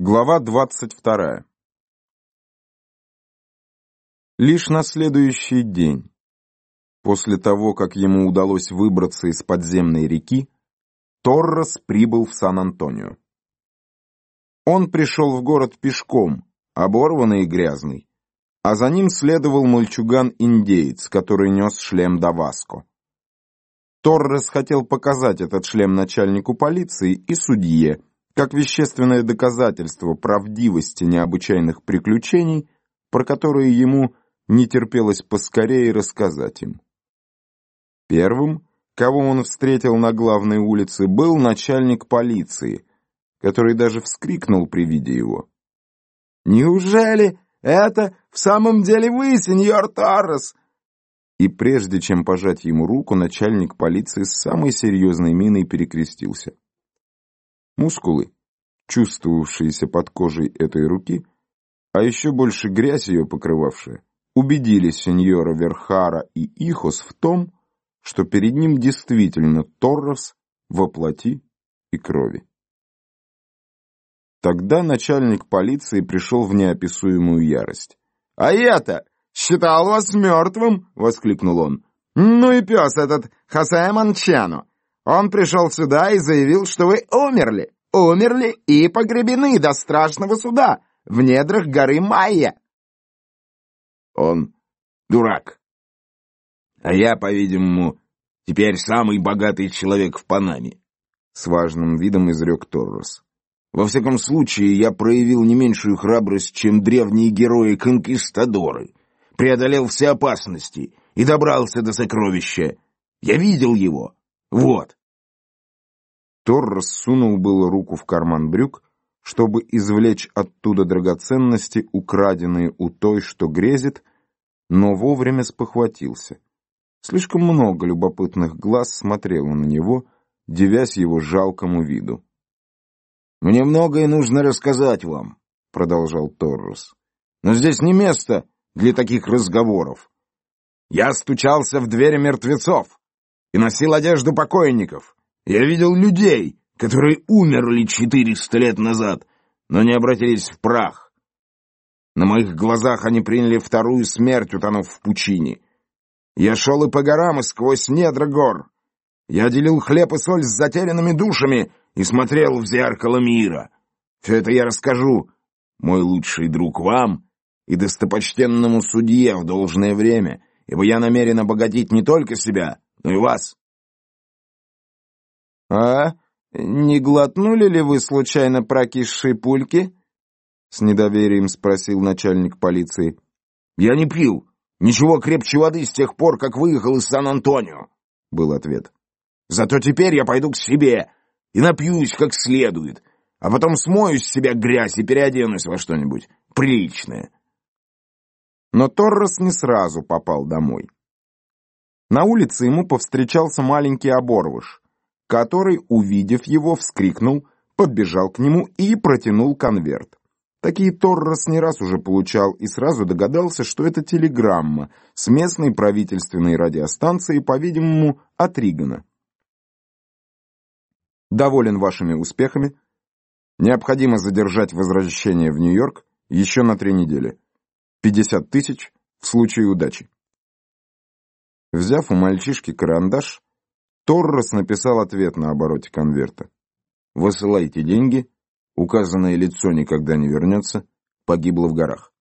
Глава двадцать вторая. Лишь на следующий день, после того, как ему удалось выбраться из подземной реки, Торрес прибыл в Сан-Антонио. Он пришел в город пешком, оборванный и грязный, а за ним следовал мальчуган-индеец, который нес шлем Даваско. Торрес хотел показать этот шлем начальнику полиции и судье, как вещественное доказательство правдивости необычайных приключений, про которые ему не терпелось поскорее рассказать им. Первым, кого он встретил на главной улице, был начальник полиции, который даже вскрикнул при виде его. «Неужели это в самом деле вы, сеньор Торрес?» И прежде чем пожать ему руку, начальник полиции с самой серьезной миной перекрестился. Мускулы, чувствовавшиеся под кожей этой руки, а еще больше грязь ее покрывавшая, убедили сеньора Верхара и Ихос в том, что перед ним действительно Торрес во плоти и крови. Тогда начальник полиции пришел в неописуемую ярость. «А я-то считал вас мертвым!» — воскликнул он. «Ну и пес этот Хосе Манчано! Он пришел сюда и заявил, что вы умерли! Умерли и погребены до страшного суда в недрах горы Майя!» Он дурак. А я, по-видимому, теперь самый богатый человек в Панаме. С важным видом изрек Торрес. Во всяком случае, я проявил не меньшую храбрость, чем древние герои-конкистадоры. Преодолел все опасности и добрался до сокровища. Я видел его. Вот. Торрес сунул было руку в карман брюк, чтобы извлечь оттуда драгоценности, украденные у той, что грезит, но вовремя спохватился. Слишком много любопытных глаз смотрело на него, девясь его жалкому виду. «Мне многое нужно рассказать вам», — продолжал Торрес. «Но здесь не место для таких разговоров. Я стучался в двери мертвецов и носил одежду покойников. Я видел людей, которые умерли четыреста лет назад, но не обратились в прах. На моих глазах они приняли вторую смерть, утонув в пучине. Я шел и по горам, и сквозь недра гор. Я делил хлеб и соль с затерянными душами и смотрел в зеркало мира. Все это я расскажу, мой лучший друг, вам и достопочтенному судье в должное время, ибо я намерен обогатить не только себя, и вас. «А не глотнули ли вы случайно прокисшие пульки?» С недоверием спросил начальник полиции. «Я не пил. Ничего крепче воды с тех пор, как выехал из Сан-Антонио», — был ответ. «Зато теперь я пойду к себе и напьюсь как следует, а потом смою с себя грязь и переоденусь во что-нибудь приличное». Но Торрес не сразу попал домой. На улице ему повстречался маленький оборвыш, который, увидев его, вскрикнул, подбежал к нему и протянул конверт. Такие Торрес не раз уже получал и сразу догадался, что это телеграмма с местной правительственной радиостанции, по-видимому, от Ригана. Доволен вашими успехами. Необходимо задержать возвращение в Нью-Йорк еще на три недели. 50 тысяч в случае удачи. Взяв у мальчишки карандаш, Торрес написал ответ на обороте конверта. «Высылайте деньги, указанное лицо никогда не вернется, погибло в горах».